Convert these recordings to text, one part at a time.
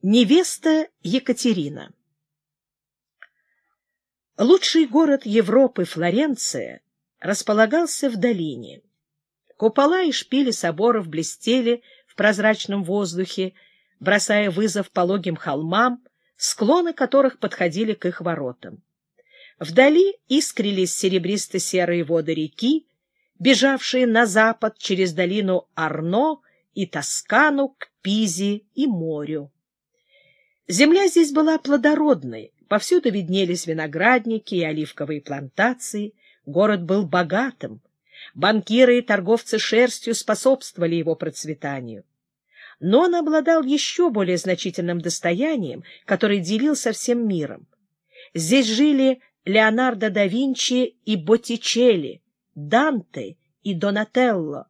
Невеста Екатерина Лучший город Европы, Флоренция, располагался в долине. Купола и шпили соборов блестели в прозрачном воздухе, бросая вызов пологим холмам, склоны которых подходили к их воротам. Вдали искрились серебристо-серые воды реки, бежавшие на запад через долину Арно и Тоскану к Пизе и морю. Земля здесь была плодородной, повсюду виднелись виноградники и оливковые плантации, город был богатым, банкиры и торговцы шерстью способствовали его процветанию. Но он обладал еще более значительным достоянием, которое делил со всем миром. Здесь жили Леонардо да Винчи и Боттичелли, Данте и Донателло.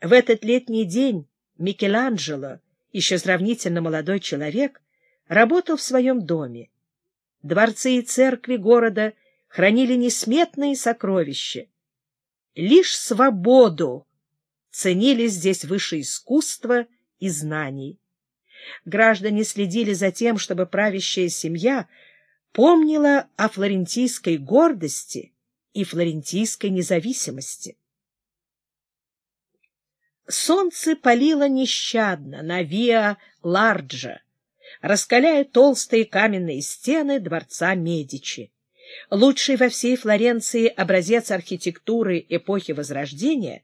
В этот летний день Микеланджело еще сравнительно молодой человек, работал в своем доме. Дворцы и церкви города хранили несметные сокровища. Лишь свободу ценили здесь выше искусства и знаний. Граждане следили за тем, чтобы правящая семья помнила о флорентийской гордости и флорентийской независимости. Солнце палило нещадно на Виа Ларджа, раскаляя толстые каменные стены дворца Медичи. Лучший во всей Флоренции образец архитектуры эпохи Возрождения,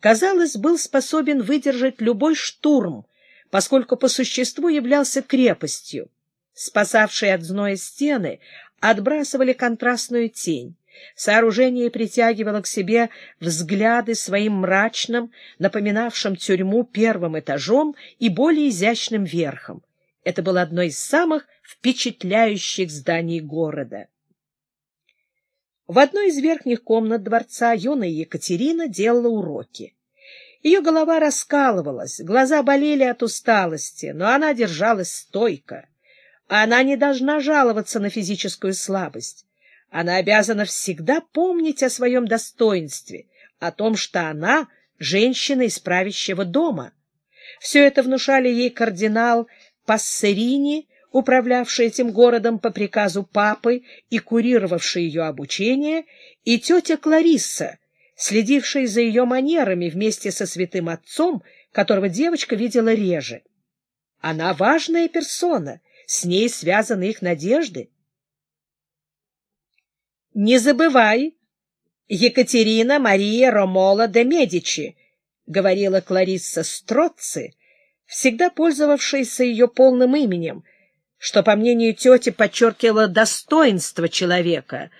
казалось, был способен выдержать любой штурм, поскольку по существу являлся крепостью. Спасавшие от зноя стены отбрасывали контрастную тень. Сооружение притягивало к себе взгляды своим мрачным, напоминавшим тюрьму первым этажом и более изящным верхом. Это было одно из самых впечатляющих зданий города. В одной из верхних комнат дворца юная Екатерина делала уроки. Ее голова раскалывалась, глаза болели от усталости, но она держалась стойко. Она не должна жаловаться на физическую слабость. Она обязана всегда помнить о своем достоинстве, о том, что она — женщина из правящего дома. Все это внушали ей кардинал Пассерини, управлявший этим городом по приказу папы и курировавший ее обучение, и тетя Кларисса, следившая за ее манерами вместе со святым отцом, которого девочка видела реже. Она важная персона, с ней связаны их надежды. Не забывай, Екатерина Мария Ромола де Медичи, — говорила Кларисса Строцци, всегда пользовавшаяся ее полным именем, что, по мнению тети, подчеркивало достоинство человека.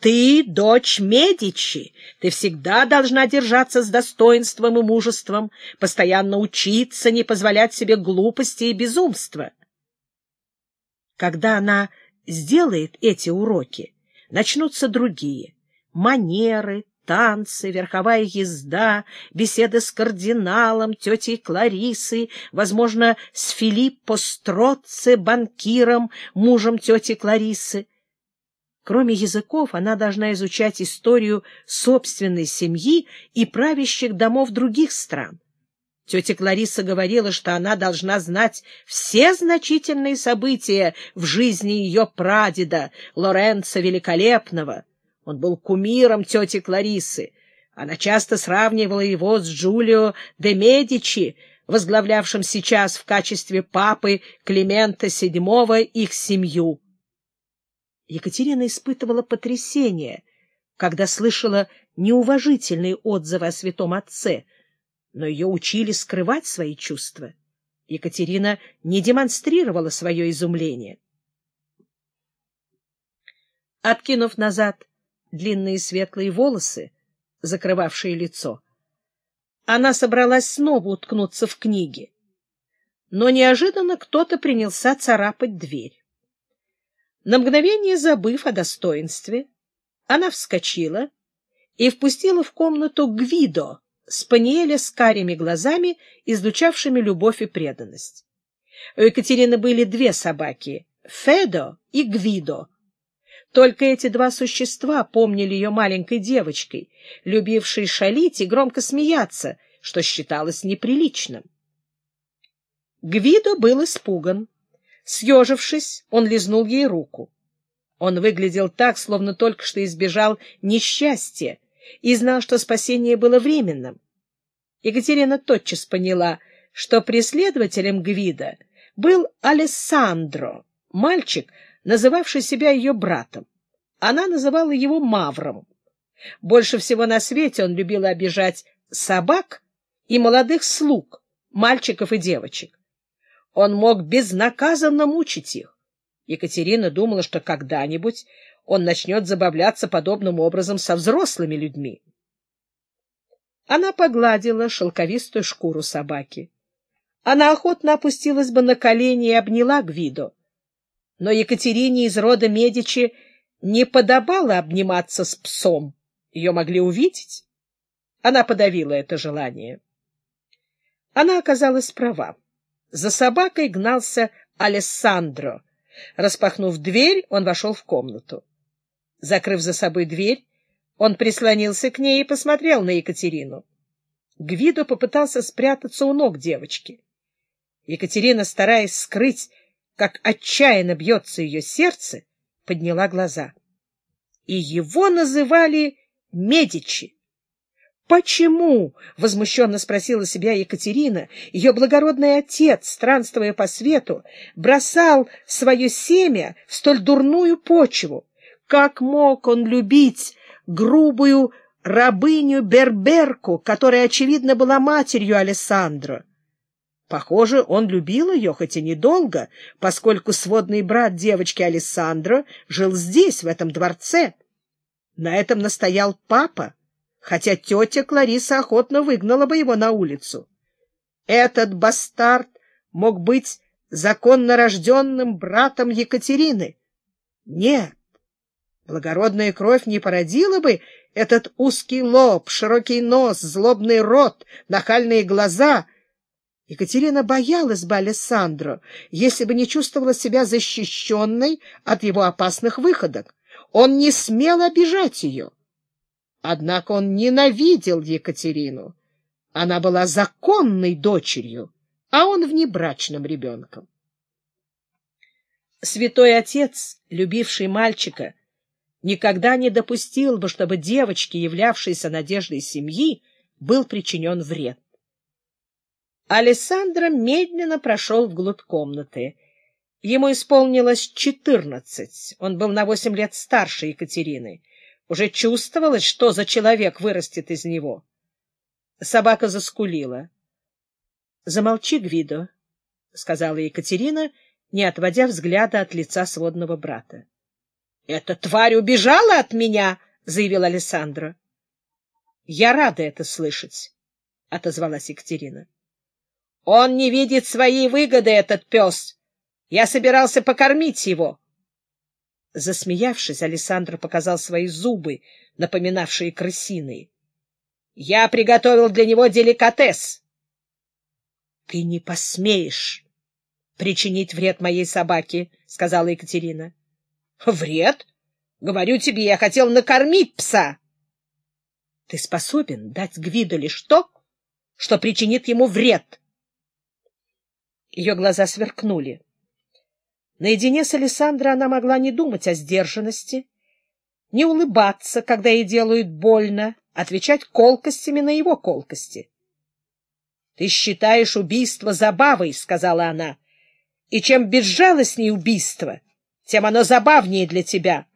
Ты дочь Медичи, ты всегда должна держаться с достоинством и мужеством, постоянно учиться, не позволять себе глупости и безумства. Когда она сделает эти уроки, начнутся другие — манеры, танцы, верховая езда, беседы с кардиналом, тетей Кларисой, возможно, с Филиппо Строцци, банкиром, мужем тети Кларисы. Кроме языков, она должна изучать историю собственной семьи и правящих домов других стран. Тетя Клариса говорила, что она должна знать все значительные события в жизни ее прадеда, Лоренца Великолепного. Он был кумиром тети Кларисы. Она часто сравнивала его с Джулио де Медичи, возглавлявшим сейчас в качестве папы Климента VII их семью. Екатерина испытывала потрясение, когда слышала неуважительные отзывы о святом отце — но ее учили скрывать свои чувства. Екатерина не демонстрировала свое изумление. Откинув назад длинные светлые волосы, закрывавшие лицо, она собралась снова уткнуться в книги. Но неожиданно кто-то принялся царапать дверь. На мгновение забыв о достоинстве, она вскочила и впустила в комнату Гвидо, спаниеля с карими глазами, излучавшими любовь и преданность. У Екатерины были две собаки — Федо и Гвидо. Только эти два существа помнили ее маленькой девочкой, любившей шалить и громко смеяться, что считалось неприличным. Гвидо был испуган. Съежившись, он лизнул ей руку. Он выглядел так, словно только что избежал несчастья, и знал, что спасение было временным. Екатерина тотчас поняла, что преследователем Гвида был Алессандро, мальчик, называвший себя ее братом. Она называла его Мавром. Больше всего на свете он любил обижать собак и молодых слуг, мальчиков и девочек. Он мог безнаказанно мучить их. Екатерина думала, что когда-нибудь он начнет забавляться подобным образом со взрослыми людьми. Она погладила шелковистую шкуру собаки. Она охотно опустилась бы на колени и обняла Гвидо. Но Екатерине из рода Медичи не подобало обниматься с псом. Ее могли увидеть. Она подавила это желание. Она оказалась права. За собакой гнался Алессандро. Распахнув дверь, он вошел в комнату. Закрыв за собой дверь, он прислонился к ней и посмотрел на Екатерину. Гвидо попытался спрятаться у ног девочки. Екатерина, стараясь скрыть, как отчаянно бьется ее сердце, подняла глаза. И его называли Медичи. «Почему?» — возмущенно спросила себя Екатерина. Ее благородный отец, странствуя по свету, бросал свое семя в столь дурную почву. Как мог он любить грубую рабыню Берберку, которая, очевидно, была матерью Алессандро? Похоже, он любил ее, хоть и недолго, поскольку сводный брат девочки Алессандро жил здесь, в этом дворце. На этом настоял папа хотя тетя Клариса охотно выгнала бы его на улицу. Этот бастард мог быть законно рожденным братом Екатерины. Нет, благородная кровь не породила бы этот узкий лоб, широкий нос, злобный рот, нахальные глаза. Екатерина боялась бы Алессандро, если бы не чувствовала себя защищенной от его опасных выходок. Он не смел обижать ее. Однако он ненавидел Екатерину. Она была законной дочерью, а он внебрачным ребенком. Святой отец, любивший мальчика, никогда не допустил бы, чтобы девочке, являвшейся надеждой семьи, был причинен вред. Алессандро медленно прошел вглубь комнаты. Ему исполнилось четырнадцать, он был на восемь лет старше Екатерины. Уже чувствовалось, что за человек вырастет из него. Собака заскулила. — Замолчи, Гвидо, — сказала Екатерина, не отводя взгляда от лица сводного брата. — Эта тварь убежала от меня, — заявил Александра. — Я рада это слышать, — отозвалась Екатерина. — Он не видит своей выгоды, этот пес. Я собирался покормить его. Засмеявшись, Александр показал свои зубы, напоминавшие крысиные. — Я приготовил для него деликатес. — Ты не посмеешь причинить вред моей собаке, — сказала Екатерина. — Вред? Говорю тебе, я хотел накормить пса. — Ты способен дать Гвиду лишь то, что причинит ему вред. Ее глаза сверкнули. Наедине с Александрой она могла не думать о сдержанности, не улыбаться, когда ей делают больно, отвечать колкостями на его колкости. — Ты считаешь убийство забавой, — сказала она, — и чем безжалостнее убийство, тем оно забавнее для тебя.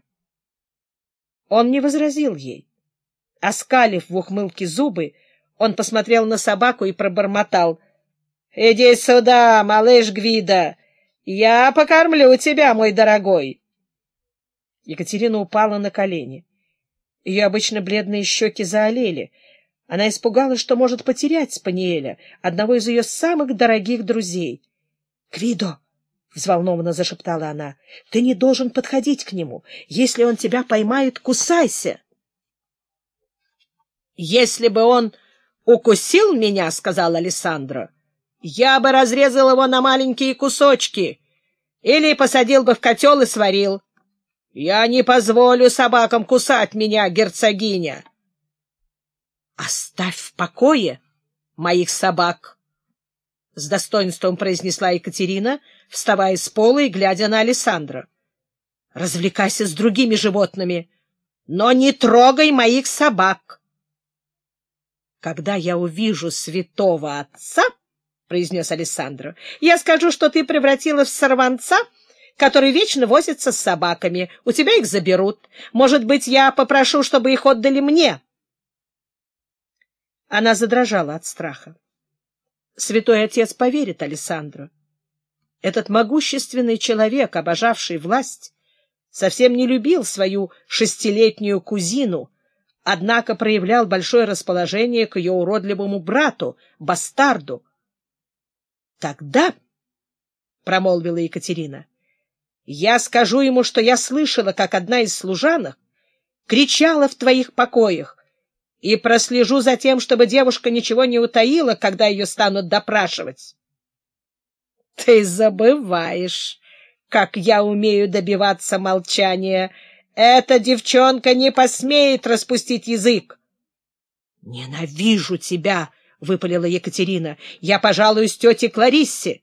Он не возразил ей. Оскалив в ухмылке зубы, он посмотрел на собаку и пробормотал. — Иди сюда, малыш Гвида! Я покормлю тебя, мой дорогой. Екатерина упала на колени. Ее обычно бледные щеки заолели. Она испугалась, что может потерять Спаниеля, одного из ее самых дорогих друзей. — Квидо! — взволнованно зашептала она. — Ты не должен подходить к нему. Если он тебя поймает, кусайся. — Если бы он укусил меня, — сказал Александра, я бы разрезал его на маленькие кусочки или посадил бы в котел и сварил. Я не позволю собакам кусать меня, герцогиня. Оставь в покое моих собак. — с достоинством произнесла Екатерина, вставая с пола и глядя на Александра. — Развлекайся с другими животными, но не трогай моих собак. — Когда я увижу святого отца, — произнес Александр, — я скажу, что ты превратила в сорванца, который вечно возится с собаками. У тебя их заберут. Может быть, я попрошу, чтобы их отдали мне. Она задрожала от страха. Святой Отец поверит Александру. Этот могущественный человек, обожавший власть, совсем не любил свою шестилетнюю кузину, однако проявлял большое расположение к ее уродливому брату, бастарду. — Тогда, — промолвила Екатерина, — я скажу ему, что я слышала, как одна из служанок кричала в твоих покоях, и прослежу за тем, чтобы девушка ничего не утаила, когда ее станут допрашивать. — Ты забываешь, как я умею добиваться молчания. Эта девчонка не посмеет распустить язык. — Ненавижу тебя! — выпалила Екатерина. — Я пожалуюсь тете Клариссе.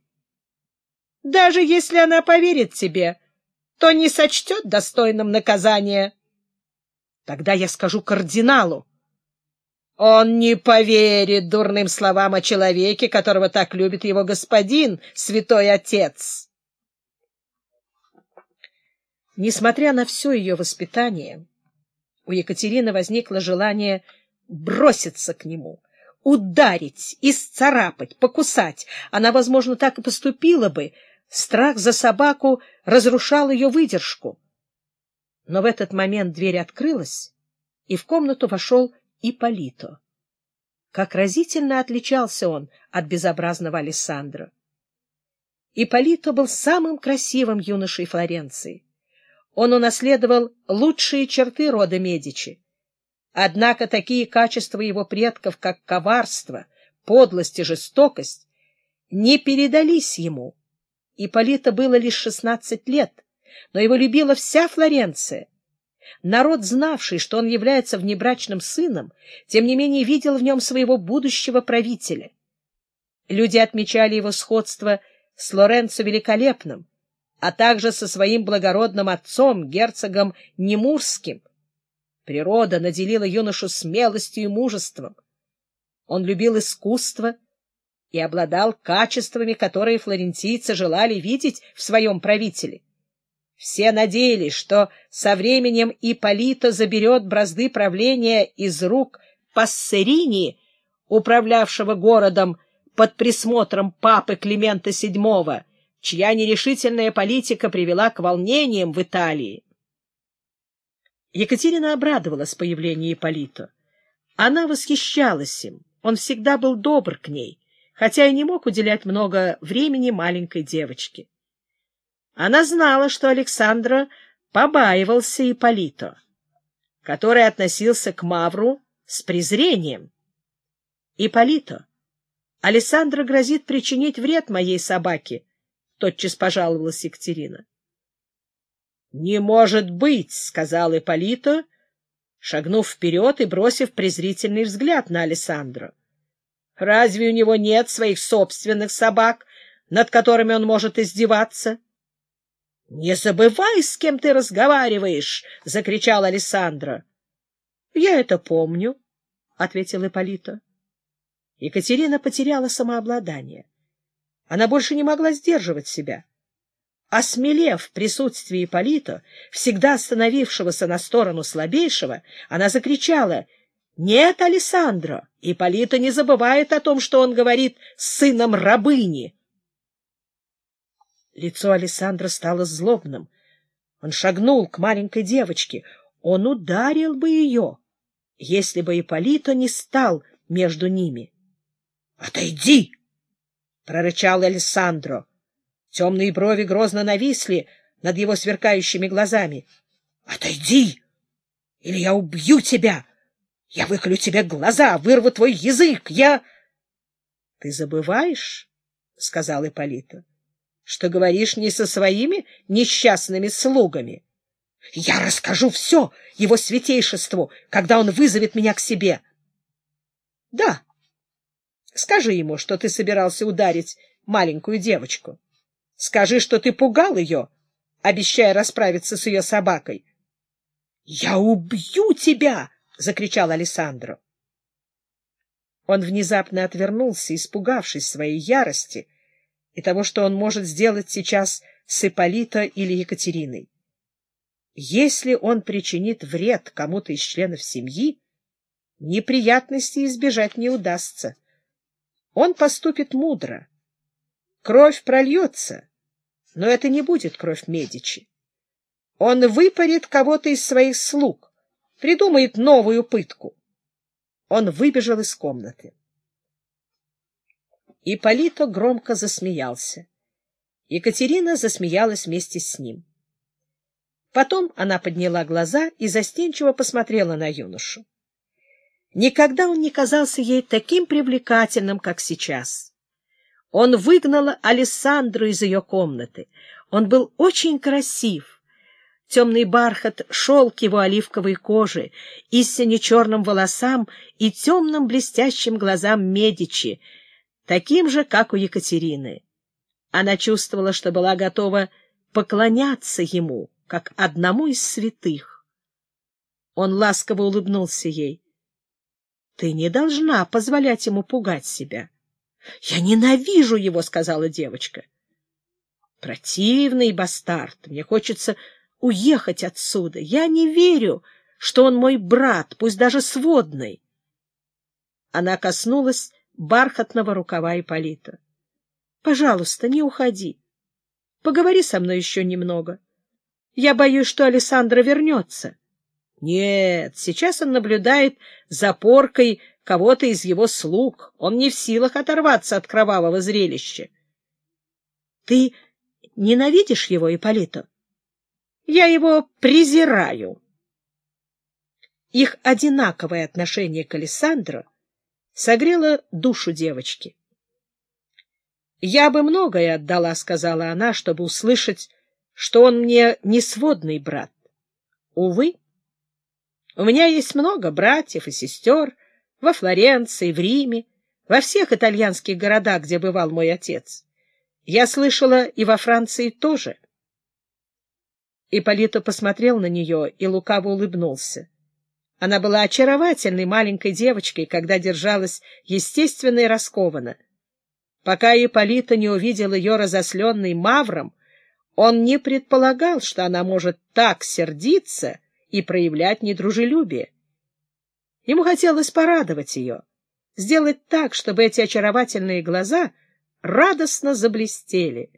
— Даже если она поверит тебе, то не сочтет достойным наказания. — Тогда я скажу кардиналу. Он не поверит дурным словам о человеке, которого так любит его господин, святой отец. Несмотря на все ее воспитание, у Екатерины возникло желание броситься к нему, ударить, исцарапать, покусать. Она, возможно, так и поступила бы. Страх за собаку разрушал ее выдержку. Но в этот момент дверь открылась, и в комнату вошел Ипполито. Как разительно отличался он от безобразного Алессандро. Ипполито был самым красивым юношей Флоренции. Он унаследовал лучшие черты рода Медичи. Однако такие качества его предков, как коварство, подлость и жестокость, не передались ему. Ипполито было лишь шестнадцать лет, но его любила вся Флоренция, Народ, знавший, что он является внебрачным сыном, тем не менее видел в нем своего будущего правителя. Люди отмечали его сходство с Лоренцо Великолепным, а также со своим благородным отцом, герцогом Немурским. Природа наделила юношу смелостью и мужеством. Он любил искусство и обладал качествами, которые флорентийцы желали видеть в своем правителе. Все надеялись, что со временем Ипполито заберет бразды правления из рук Пассерини, управлявшего городом под присмотром папы Климента VII, чья нерешительная политика привела к волнениям в Италии. Екатерина обрадовалась появлению Ипполито. Она восхищалась им, он всегда был добр к ней, хотя и не мог уделять много времени маленькой девочке. Она знала, что Александра побаивался Ипполито, который относился к Мавру с презрением. «Ипполито, Александра грозит причинить вред моей собаке», — тотчас пожаловалась Екатерина. «Не может быть», — сказал Ипполито, шагнув вперед и бросив презрительный взгляд на Александра. «Разве у него нет своих собственных собак, над которыми он может издеваться?» — Не забывай, с кем ты разговариваешь! — закричал Александра. — Я это помню, — ответил Ипполито. Екатерина потеряла самообладание. Она больше не могла сдерживать себя. Осмелев в присутствии Ипполито, всегда становившегося на сторону слабейшего, она закричала «Нет, Александро! Ипполито не забывает о том, что он говорит с сыном рабыни!» Лицо Александра стало злобным. Он шагнул к маленькой девочке. Он ударил бы ее, если бы Ипполито не стал между ними. — Отойди! — прорычал Александро. Темные брови грозно нависли над его сверкающими глазами. — Отойди! Или я убью тебя! Я выколю тебе глаза, вырву твой язык! Я... — Ты забываешь? — сказал Ипполито что говоришь не со своими несчастными слугами. Я расскажу все его святейшеству, когда он вызовет меня к себе. — Да, Скажи ему, что ты собирался ударить маленькую девочку. Скажи, что ты пугал ее, обещая расправиться с ее собакой. — Я убью тебя! — закричал Александро. Он внезапно отвернулся, испугавшись своей ярости и того, что он может сделать сейчас с Ипполита или Екатериной. Если он причинит вред кому-то из членов семьи, неприятностей избежать не удастся. Он поступит мудро. Кровь прольется, но это не будет кровь Медичи. Он выпарит кого-то из своих слуг, придумает новую пытку. Он выбежал из комнаты. Ипполито громко засмеялся. Екатерина засмеялась вместе с ним. Потом она подняла глаза и застенчиво посмотрела на юношу. Никогда он не казался ей таким привлекательным, как сейчас. Он выгнал Алессандру из ее комнаты. Он был очень красив. Темный бархат шел к его оливковой коже, истине черным волосам и темным блестящим глазам Медичи, таким же, как у Екатерины. Она чувствовала, что была готова поклоняться ему, как одному из святых. Он ласково улыбнулся ей. — Ты не должна позволять ему пугать себя. — Я ненавижу его, — сказала девочка. — Противный бастард. Мне хочется уехать отсюда. Я не верю, что он мой брат, пусть даже сводный. Она коснулась бархатного рукава Ипполита. — Пожалуйста, не уходи. Поговори со мной еще немного. — я боюсь, что Александра вернется. Нет, сейчас он наблюдает за поркой кого-то из его слуг. Он не в силах оторваться от кровавого зрелища. Ты ненавидишь его, Ипполито? Я его презираю. Их одинаковое отношение к Александру согрело душу девочки. «Я бы многое отдала», — сказала она, — «чтобы услышать что он мне не сводный брат. Увы, у меня есть много братьев и сестер во Флоренции, в Риме, во всех итальянских городах, где бывал мой отец. Я слышала и во Франции тоже. Ипполито посмотрел на нее и лукаво улыбнулся. Она была очаровательной маленькой девочкой, когда держалась естественно и раскованно. Пока Ипполито не увидел ее разосленной мавром, он не предполагал, что она может так сердиться и проявлять недружелюбие. Ему хотелось порадовать ее, сделать так, чтобы эти очаровательные глаза радостно заблестели.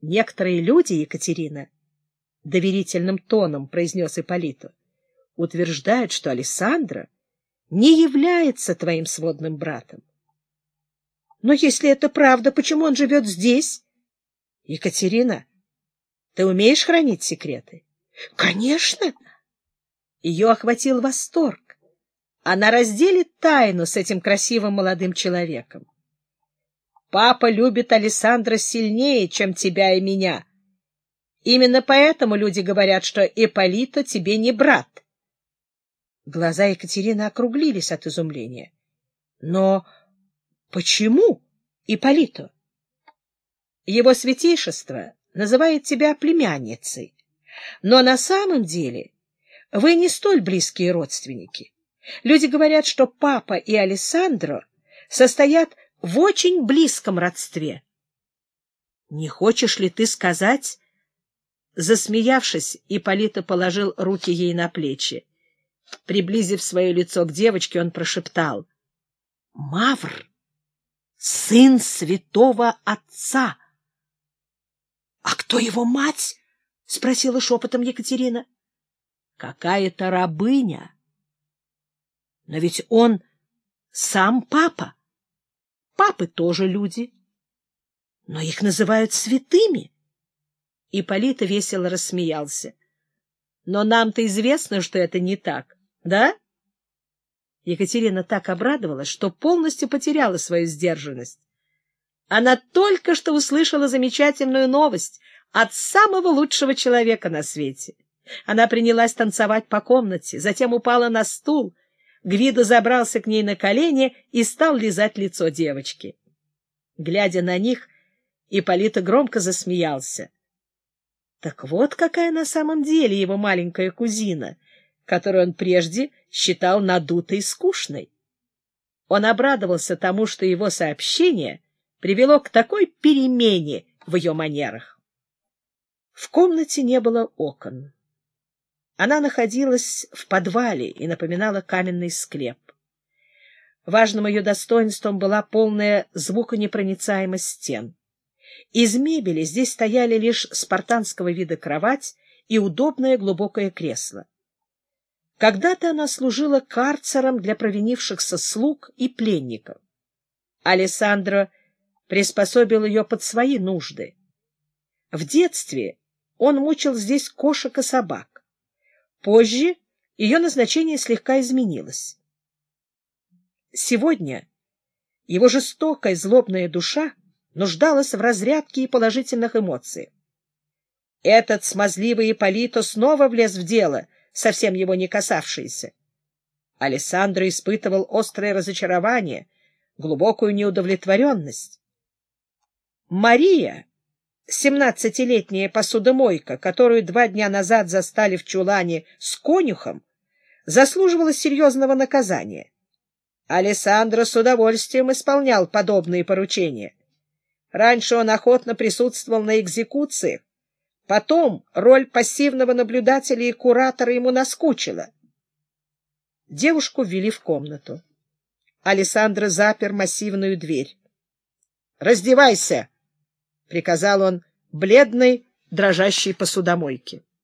Некоторые люди, Екатерина, — доверительным тоном произнес Ипполиту, — утверждают, что Александра не является твоим сводным братом. Но если это правда, почему он живет здесь? Екатерина, ты умеешь хранить секреты? Конечно. Ее охватил восторг. Она разделит тайну с этим красивым молодым человеком. Папа любит Александра сильнее, чем тебя и меня. Именно поэтому люди говорят, что Эполито тебе не брат. Глаза Екатерины округлились от изумления. Но почему Ипполито? Его святейшество называет тебя племянницей, но на самом деле вы не столь близкие родственники. Люди говорят, что папа и Алессандро состоят в очень близком родстве. Не хочешь ли ты сказать... Засмеявшись, Ипполита положил руки ей на плечи. Приблизив свое лицо к девочке, он прошептал. — Мавр, сын святого отца! — А кто его мать? — спросила шепотом Екатерина. — Какая-то рабыня. Но ведь он сам папа. Папы тоже люди. Но их называют святыми. Ипполита весело рассмеялся. Но нам-то известно, что это не так, да? Екатерина так обрадовалась, что полностью потеряла свою сдержанность. Она только что услышала замечательную новость от самого лучшего человека на свете. Она принялась танцевать по комнате, затем упала на стул, Гвидо забрался к ней на колени и стал лизать лицо девочки. Глядя на них, Ипполита громко засмеялся. Так вот какая на самом деле его маленькая кузина, которую он прежде считал надутой и скучной. Он обрадовался тому, что его сообщение привело к такой перемене в ее манерах. В комнате не было окон. Она находилась в подвале и напоминала каменный склеп. Важным ее достоинством была полная звуконепроницаемость стен. Из мебели здесь стояли лишь спартанского вида кровать и удобное глубокое кресло. Когда-то она служила карцером для провинившихся слуг и пленников. Алессандро приспособил ее под свои нужды. В детстве он мучил здесь кошек и собак. Позже ее назначение слегка изменилось. Сегодня его жестокая злобная душа нуждалась в разрядке и положительных эмоциях. Этот смазливый Ипполито снова влез в дело, совсем его не касавшееся. Алессандро испытывал острое разочарование, глубокую неудовлетворенность. Мария, семнадцатилетняя посудомойка, которую два дня назад застали в чулане с конюхом, заслуживала серьезного наказания. Алессандро с удовольствием исполнял подобные поручения. Раньше он охотно присутствовал на экзекуциях. Потом роль пассивного наблюдателя и куратора ему наскучила. Девушку ввели в комнату. Александра запер массивную дверь. «Раздевайся!» — приказал он бледной, дрожащей посудомойке.